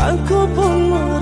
阿哥不落。